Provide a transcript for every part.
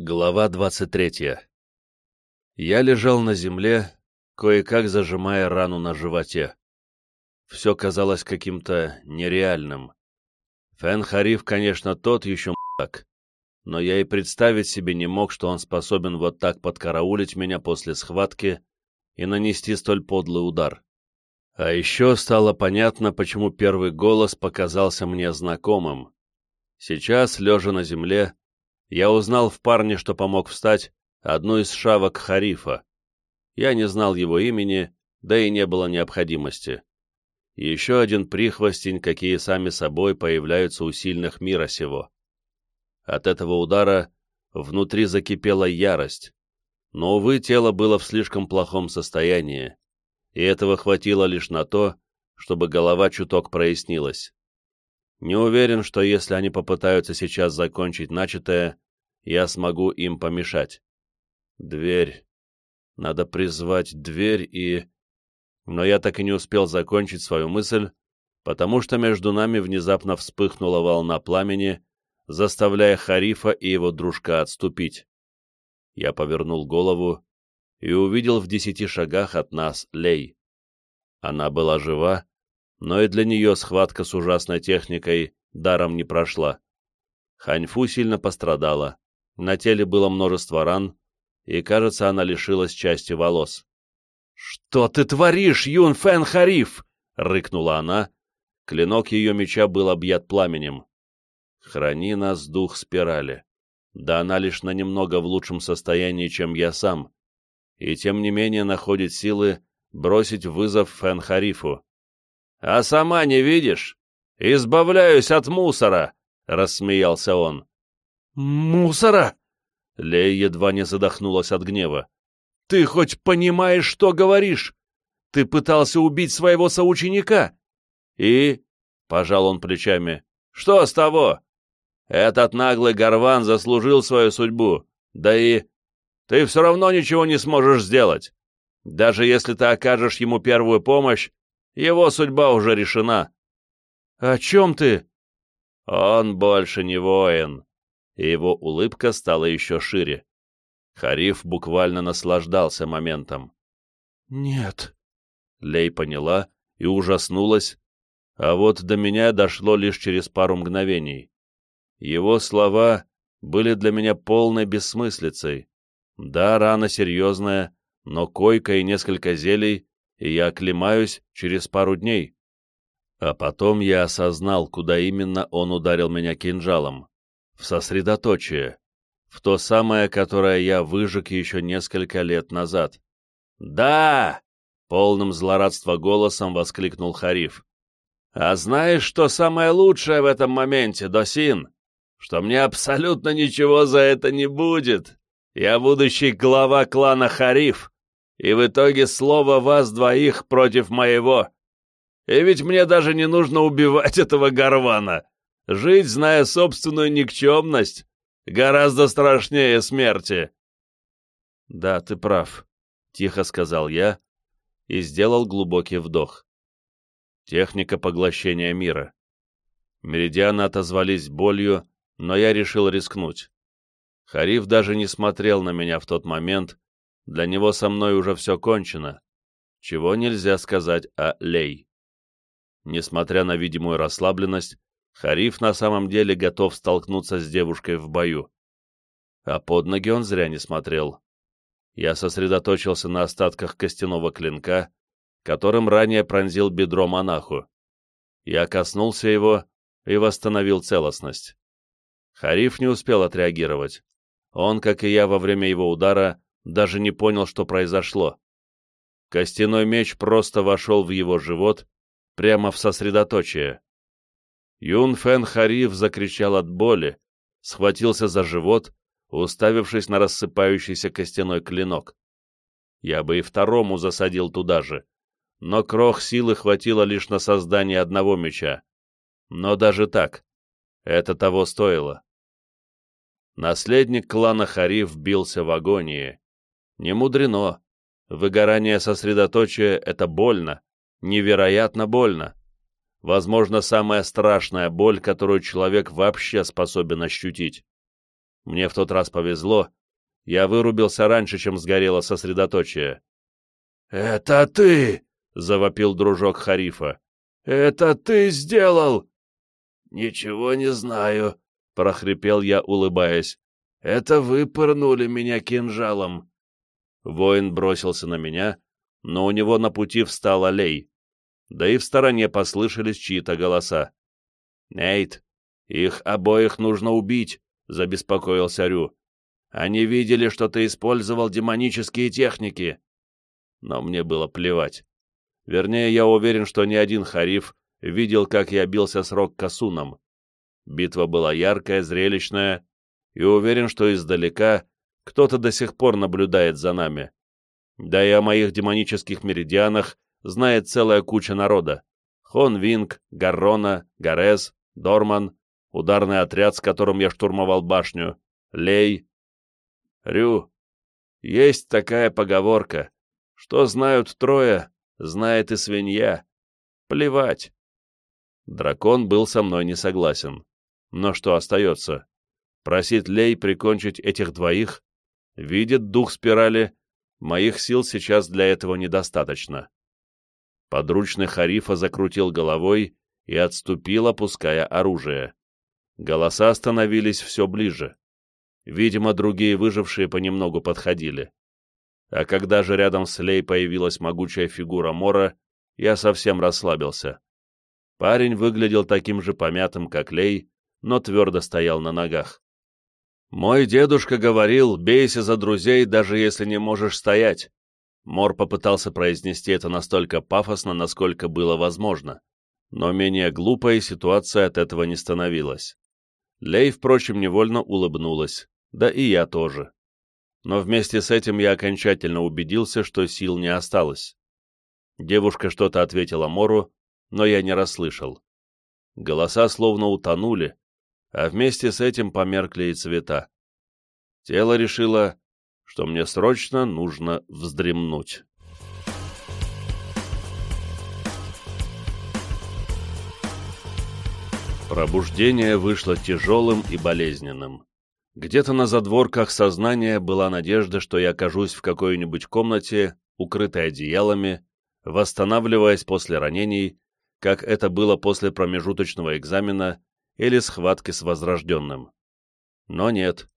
Глава 23 Я лежал на земле, кое-как зажимая рану на животе. Все казалось каким-то нереальным. Фэн Хариф, конечно, тот еще м***ак, но я и представить себе не мог, что он способен вот так подкараулить меня после схватки и нанести столь подлый удар. А еще стало понятно, почему первый голос показался мне знакомым. Сейчас, лежа на земле, я узнал в парне, что помог встать, одну из шавок Харифа. Я не знал его имени, да и не было необходимости. Еще один прихвостень, какие сами собой появляются у сильных мира сего. От этого удара внутри закипела ярость. Но, увы, тело было в слишком плохом состоянии, и этого хватило лишь на то, чтобы голова чуток прояснилась. Не уверен, что если они попытаются сейчас закончить начатое, я смогу им помешать. Дверь. Надо призвать дверь и... Но я так и не успел закончить свою мысль, потому что между нами внезапно вспыхнула волна пламени, заставляя Харифа и его дружка отступить. Я повернул голову и увидел в десяти шагах от нас Лей. Она была жива, но и для нее схватка с ужасной техникой даром не прошла. Ханьфу сильно пострадала, на теле было множество ран, и, кажется, она лишилась части волос. «Что ты творишь, Юн Фэн Хариф?» — рыкнула она. Клинок ее меча был объят пламенем. «Храни нас, дух спирали. Да она лишь на немного в лучшем состоянии, чем я сам, и тем не менее находит силы бросить вызов Фэн Харифу. «А сама не видишь? Избавляюсь от мусора!» — рассмеялся он. «Мусора?» Лея едва не задохнулась от гнева. «Ты хоть понимаешь, что говоришь? Ты пытался убить своего соученика?» «И?» — пожал он плечами. «Что с того? Этот наглый горван заслужил свою судьбу. Да и... Ты все равно ничего не сможешь сделать. Даже если ты окажешь ему первую помощь, его судьба уже решена. «О чем ты?» «Он больше не воин», и его улыбка стала еще шире. Хариф буквально наслаждался моментом. «Нет». Лей поняла и ужаснулась, а вот до меня дошло лишь через пару мгновений. Его слова были для меня полной бессмыслицей. Да, рана серьезная, но койка и несколько зелий, и я оклемаюсь через пару дней. А потом я осознал, куда именно он ударил меня кинжалом. В сосредоточие. В то самое, которое я выжег еще несколько лет назад. «Да!» — полным злорадства голосом воскликнул Хариф. «А знаешь, что самое лучшее в этом моменте, Досин? Что мне абсолютно ничего за это не будет!» Я будущий глава клана Хариф, и в итоге слово вас двоих против моего. И ведь мне даже не нужно убивать этого горвана. Жить, зная собственную никчемность, гораздо страшнее смерти. Да, ты прав, — тихо сказал я и сделал глубокий вдох. Техника поглощения мира. Меридианы отозвались болью, но я решил рискнуть. Хариф даже не смотрел на меня в тот момент, для него со мной уже все кончено, чего нельзя сказать о Лей. Несмотря на видимую расслабленность, Хариф на самом деле готов столкнуться с девушкой в бою. А под ноги он зря не смотрел. Я сосредоточился на остатках костяного клинка, которым ранее пронзил бедро монаху. Я коснулся его и восстановил целостность. Хариф не успел отреагировать. Он, как и я во время его удара, даже не понял, что произошло. Костяной меч просто вошел в его живот, прямо в сосредоточие. Юн Фэн Хариф закричал от боли, схватился за живот, уставившись на рассыпающийся костяной клинок. Я бы и второму засадил туда же, но крох силы хватило лишь на создание одного меча. Но даже так, это того стоило. Наследник клана Хариф бился в агонии. Не мудрено. Выгорание сосредоточия — это больно, невероятно больно. Возможно, самая страшная боль, которую человек вообще способен ощутить. Мне в тот раз повезло. Я вырубился раньше, чем сгорело сосредоточие. «Это ты!» — завопил дружок Харифа. «Это ты сделал!» «Ничего не знаю», — прохрипел я, улыбаясь. «Это вы пырнули меня кинжалом». Воин бросился на меня, но у него на пути встал Алей. Да и в стороне послышались чьи-то голоса. «Нейт, их обоих нужно убить», — забеспокоился Рю. «Они видели, что ты использовал демонические техники». Но мне было плевать. Вернее, я уверен, что ни один Хариф видел, как я бился с Рок-Касуном. Битва была яркая, зрелищная, и уверен, что издалека кто-то до сих пор наблюдает за нами. Да и о моих демонических меридианах знает целая куча народа. Хон Винг, Гаррона, Гарез, Дорман, ударный отряд, с которым я штурмовал башню, Лей. Рю, есть такая поговорка, что знают трое, знает и свинья. Плевать. Дракон был со мной не согласен. Но что остается? Просить Лей прикончить этих двоих? Видит дух спирали. Моих сил сейчас для этого недостаточно. Подручный Харифа закрутил головой и отступил, опуская оружие. Голоса становились все ближе. Видимо, другие выжившие понемногу подходили. А когда же рядом с Лей появилась могучая фигура Мора, я совсем расслабился. Парень выглядел таким же помятым, как Лей, но твердо стоял на ногах. «Мой дедушка говорил, бейся за друзей, даже если не можешь стоять». Мор попытался произнести это настолько пафосно, насколько было возможно. Но менее глупая ситуация от этого не становилась. Лей, впрочем, невольно улыбнулась, да и я тоже. Но вместе с этим я окончательно убедился, что сил не осталось. Девушка что-то ответила Мору, но я не расслышал. Голоса словно утонули, а вместе с этим померкли и цвета. Тело решило, что мне срочно нужно вздремнуть. Пробуждение вышло тяжелым и болезненным. Где-то на задворках сознания была надежда, что я окажусь в какой-нибудь комнате, укрытой одеялами, восстанавливаясь после ранений, как это было после промежуточного экзамена или схватки с Возрожденным. Но нет,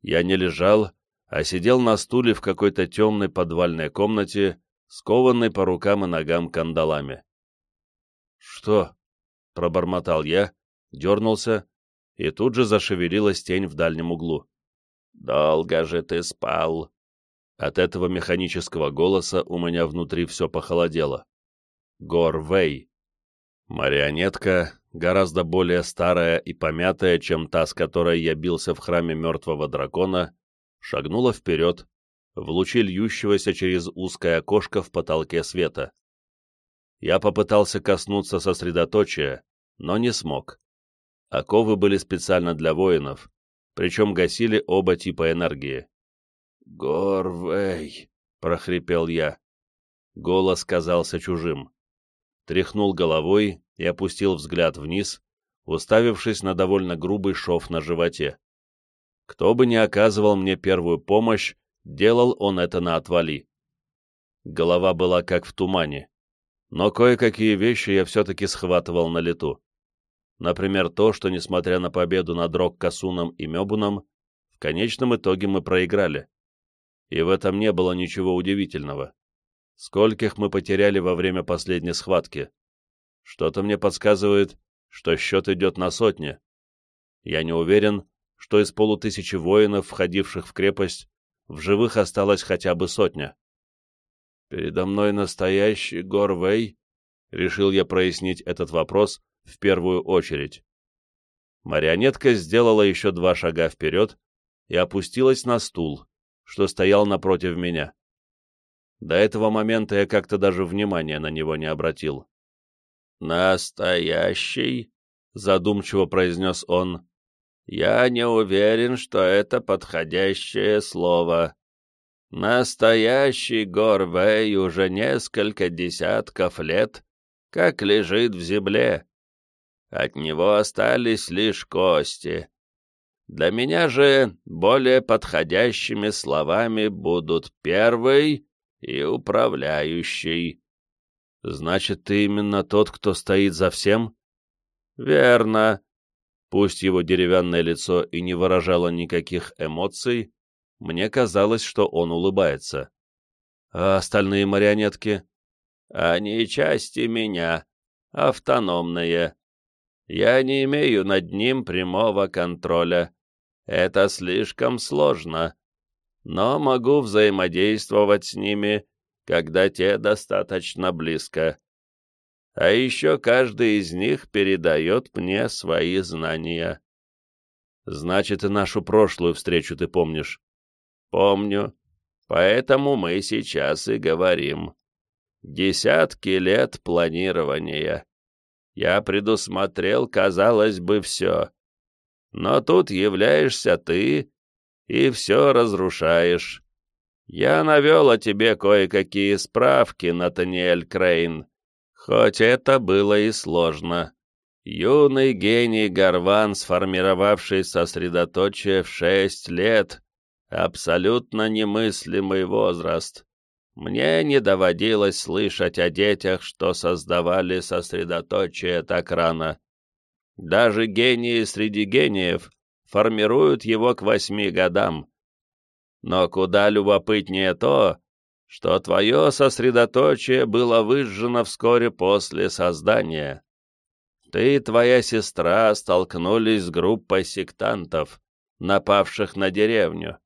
я не лежал, а сидел на стуле в какой-то темной подвальной комнате, скованной по рукам и ногам кандалами. «Что?» — пробормотал я, дернулся, и тут же зашевелилась тень в дальнем углу. «Долго же ты спал!» От этого механического голоса у меня внутри все похолодело. Горвей. Марионетка, гораздо более старая и помятая, чем та, с которой я бился в храме мертвого дракона, шагнула вперед, в лучи льющегося через узкое окошко в потолке света. Я попытался коснуться сосредоточия, но не смог. Оковы были специально для воинов, причем гасили оба типа энергии. «Горвей!» — прохрипел я. Голос казался чужим. Тряхнул головой и опустил взгляд вниз, уставившись на довольно грубый шов на животе. Кто бы ни оказывал мне первую помощь, делал он это на отвали. Голова была как в тумане, но кое-какие вещи я все-таки схватывал на лету. Например, то, что, несмотря на победу над Рок-Касуном и Мебуном, в конечном итоге мы проиграли. И в этом не было ничего удивительного. Скольких мы потеряли во время последней схватки? Что-то мне подсказывает, что счет идет на сотни. Я не уверен, что из полутысячи воинов, входивших в крепость, в живых осталось хотя бы сотня. «Передо мной настоящий Горвей?» — решил я прояснить этот вопрос, в первую очередь. Марионетка сделала еще два шага вперед и опустилась на стул, что стоял напротив меня. До этого момента я как-то даже внимания на него не обратил. «Настоящий?» — задумчиво произнес он. «Я не уверен, что это подходящее слово. Настоящий Горвей уже несколько десятков лет как лежит в земле, от него остались лишь кости. Для меня же более подходящими словами будут первый и управляющий. Значит, ты именно тот, кто стоит за всем? Верно. Пусть его деревянное лицо и не выражало никаких эмоций, мне казалось, что он улыбается. А остальные марионетки? Они части меня, автономные. Я не имею над ним прямого контроля. Это слишком сложно. Но могу взаимодействовать с ними, когда те достаточно близко. А еще каждый из них передает мне свои знания. Значит, и нашу прошлую встречу ты помнишь? Помню. Поэтому мы сейчас и говорим. Десятки лет планирования. Я предусмотрел, казалось бы, все. Но тут являешься ты и все разрушаешь. Я навел о тебе кое-какие справки, Натаниэль Крейн, хоть это было и сложно. Юный гений Гарван, сформировавший сосредоточие в шесть лет, Абсолютно немыслимый возраст. Мне не доводилось слышать о детях, что создавали сосредоточие так рано. Даже гении среди гениев формируют его к восьми годам. Но куда любопытнее то, что твое сосредоточие было выжжено вскоре после создания. Ты и твоя сестра столкнулись с группой сектантов, напавших на деревню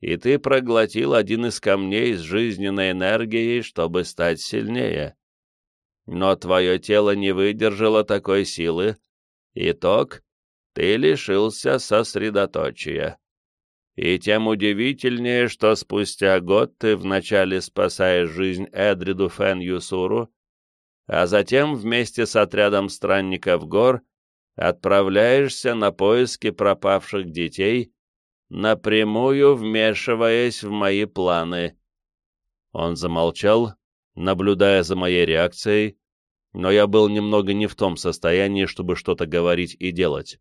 и ты проглотил один из камней с жизненной энергией, чтобы стать сильнее. Но твое тело не выдержало такой силы. Итог — ты лишился сосредоточия. И тем удивительнее, что спустя год ты вначале спасаешь жизнь Эдриду Фен Юсуру, а затем вместе с отрядом странников гор отправляешься на поиски пропавших детей напрямую вмешиваясь в мои планы. Он замолчал, наблюдая за моей реакцией, но я был немного не в том состоянии, чтобы что-то говорить и делать.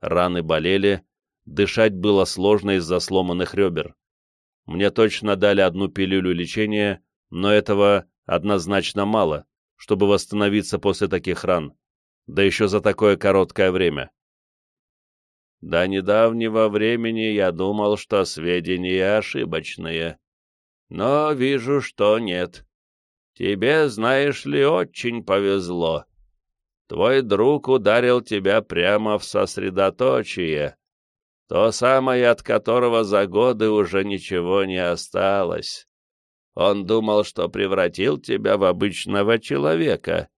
Раны болели, дышать было сложно из-за сломанных ребер. Мне точно дали одну пилюлю лечения, но этого однозначно мало, чтобы восстановиться после таких ран, да еще за такое короткое время. До недавнего времени я думал, что сведения ошибочные. Но вижу, что нет. Тебе, знаешь ли, очень повезло. Твой друг ударил тебя прямо в сосредоточие, то самое, от которого за годы уже ничего не осталось. Он думал, что превратил тебя в обычного человека,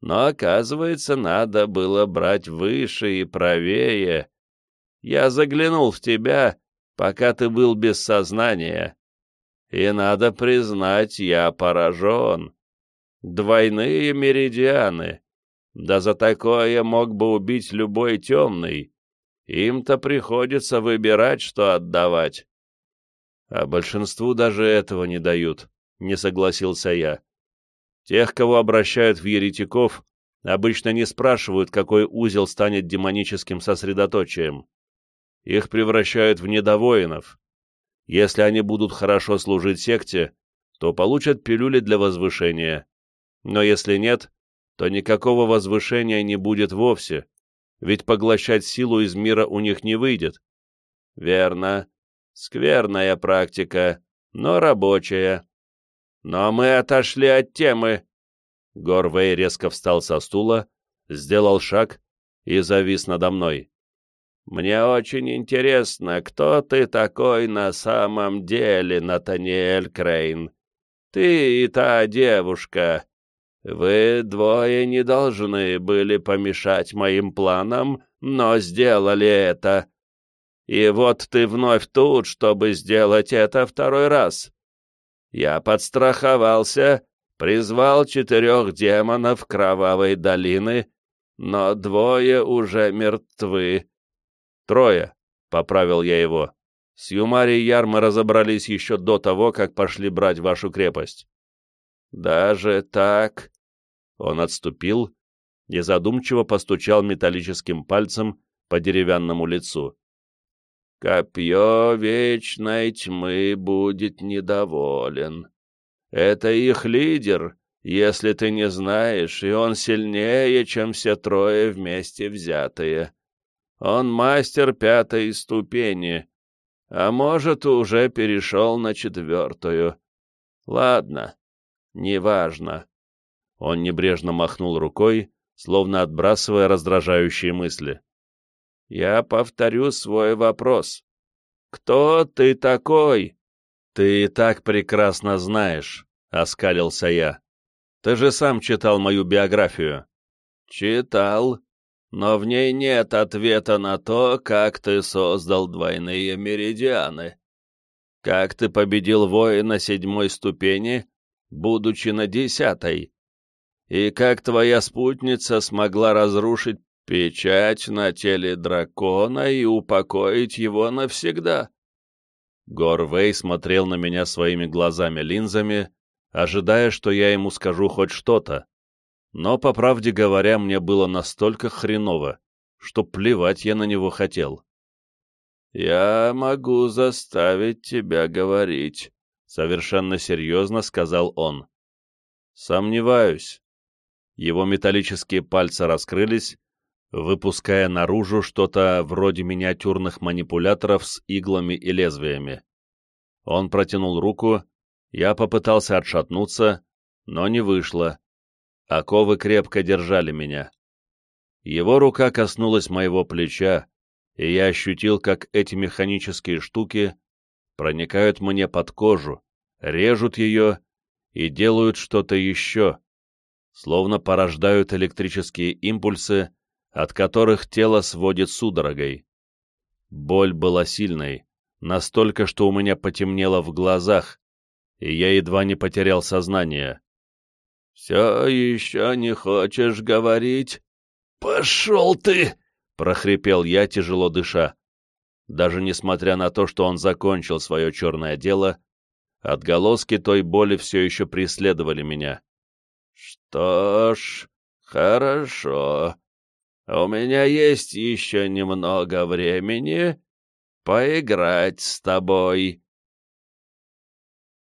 но, оказывается, надо было брать выше и правее, я заглянул в тебя, пока ты был без сознания. И, надо признать, я поражен. Двойные меридианы. Да за такое мог бы убить любой темный. Им-то приходится выбирать, что отдавать. А большинству даже этого не дают, не согласился я. Тех, кого обращают в еретиков, обычно не спрашивают, какой узел станет демоническим сосредоточием их превращают в недовоинов. Если они будут хорошо служить секте, то получат пилюли для возвышения. Но если нет, то никакого возвышения не будет вовсе, ведь поглощать силу из мира у них не выйдет. Верно. Скверная практика, но рабочая. Но мы отошли от темы. Горвей резко встал со стула, сделал шаг и завис надо мной. Мне очень интересно, кто ты такой на самом деле, Натаниэль Крейн. Ты и та девушка. Вы двое не должны были помешать моим планам, но сделали это. И вот ты вновь тут, чтобы сделать это второй раз. Я подстраховался, призвал четырех демонов Кровавой долины, но двое уже мертвы. «Трое», — поправил я его. «С Юмари и Яр разобрались еще до того, как пошли брать вашу крепость». «Даже так?» Он отступил и задумчиво постучал металлическим пальцем по деревянному лицу. Копье вечной тьмы будет недоволен. Это их лидер, если ты не знаешь, и он сильнее, чем все трое вместе взятые. Он мастер пятой ступени, а может, уже перешел на четвертую. Ладно, неважно. Он небрежно махнул рукой, словно отбрасывая раздражающие мысли. Я повторю свой вопрос. Кто ты такой? Ты и так прекрасно знаешь, — оскалился я. Ты же сам читал мою биографию. Читал, но в ней нет ответа на то, как ты создал двойные меридианы. Как ты победил воина седьмой ступени, будучи на десятой? И как твоя спутница смогла разрушить печать на теле дракона и упокоить его навсегда? Горвей смотрел на меня своими глазами-линзами, ожидая, что я ему скажу хоть что-то. Но, по правде говоря, мне было настолько хреново, что плевать я на него хотел. «Я могу заставить тебя говорить», — совершенно серьезно сказал он. «Сомневаюсь». Его металлические пальцы раскрылись, выпуская наружу что-то вроде миниатюрных манипуляторов с иглами и лезвиями. Он протянул руку, я попытался отшатнуться, но не вышло. Оковы крепко держали меня. Его рука коснулась моего плеча, и я ощутил, как эти механические штуки проникают мне под кожу, режут ее и делают что-то еще, словно порождают электрические импульсы, от которых тело сводит судорогой. Боль была сильной, настолько, что у меня потемнело в глазах, и я едва не потерял сознание. «Все еще не хочешь говорить?» «Пошел ты!» — прохрипел я, тяжело дыша. Даже несмотря на то, что он закончил свое черное дело, отголоски той боли все еще преследовали меня. «Что ж, хорошо. У меня есть еще немного времени поиграть с тобой».